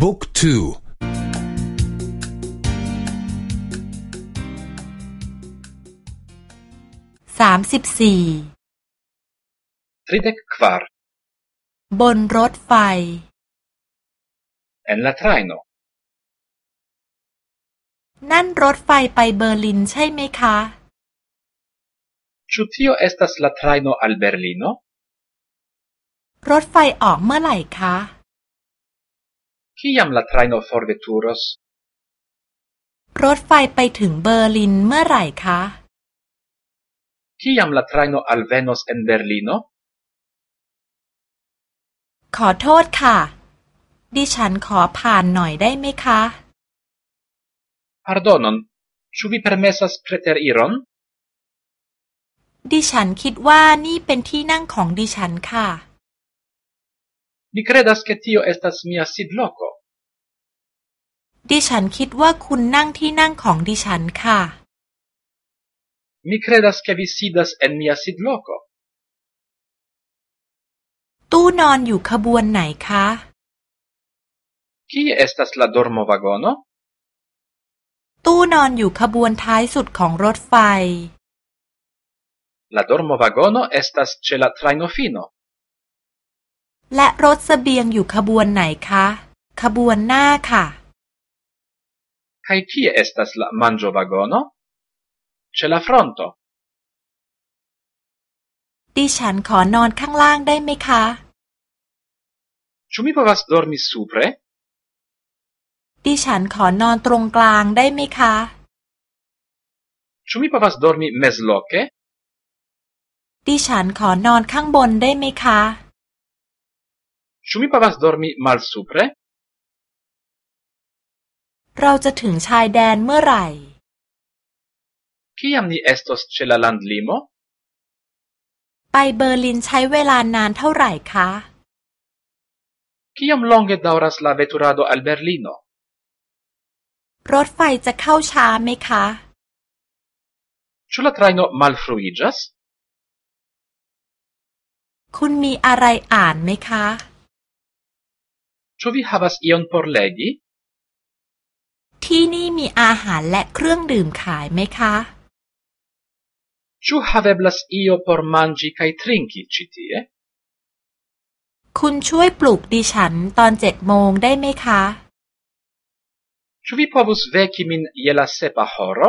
บุ๊กทูสามสิบสี่ทริเดกควาร์บนรถไฟ en la traino นั่นรถไฟไปเบอร์ลินใช่ไหมคะ Ĉu tio estas la trajno al Berlino? รถไฟออกเมื่อไหร่คะ Kiam la trajno forveturos? รถไฟไปถึงเบอร์ลินเมื่อไหร่คะ Kiam la trajno alvenos en Berlino? ขอโทษค่ะ ดิฉันขอผ่านหน่อยได้ไหมคะ Pardonon, ĉu vi permesas preteriron? ดิฉันคิดว่านี่เป็นที่นั่งของดิฉันค่ะ Mi credas ke tio estas mia sidloko. ดิฉันคิดว่าคุณนั่งที่นั่งของดิฉันค่ะ Mi credas ke vi sidas en mia sidloko. ตู้นอนอยู่ขบวนไหนคะ Kie estas la dormovagono? ตู้นอนอยู่ขบวนท้ายสุดของรถไฟ La dormovagono estas ĉe la trajnofino. และรถเสบียงอยู่ขบวนไหนคะ ขบวนหน้าค่ะ Kaj kie estas la manĝovagono? Ĉe la fronto. ดิฉันขอนอนข้างล่างได้ไหมคะ Ĉu mi povas dormi supre? ดิฉันขอนอนตรงกลางได้ไหมคะ Ĉu mi povas dormi mezloke? ดิฉันขอนอนข้างบนได้ไหมคะ Ĉu mi povas dormi malsupre? เราจะถึงชายแดนเมื่อไหร่ Kiam ni estos ĉe la landlimo? ไปเบอร์ลินใช้เวลานานเท่าไหร่คะ Kiom longe daŭras la veturado al Berlino? รถไฟจะเข้าช้าไหมคะ Ĉu la trajno malfruiĝas? คุณมีอะไรอ่านไหมคะ Ĉu vi havas ion por legi? ที่นี่มีอาหารและเครื่องดื่มขายไหมคะ Ĉu haveblas io por manĝi kaj trinki ĉi tie? คุณช่วยปลุกดิฉันตอนเจ็ดโมงได้ไหมคะ Ĉu vi povus veki min je la sepa horo?